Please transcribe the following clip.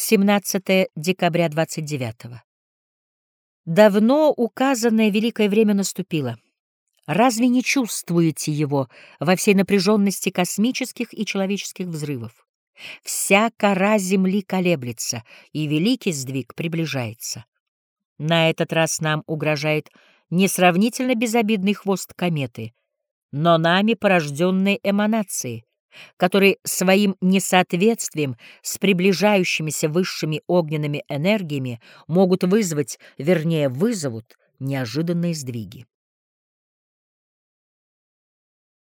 17 декабря 29 -го. Давно указанное великое время наступило. Разве не чувствуете его во всей напряженности космических и человеческих взрывов? Вся кора Земли колеблется, и великий сдвиг приближается. На этот раз нам угрожает несравнительно безобидный хвост кометы, но нами порожденные эманации, которые своим несоответствием с приближающимися высшими огненными энергиями могут вызвать, вернее, вызовут неожиданные сдвиги.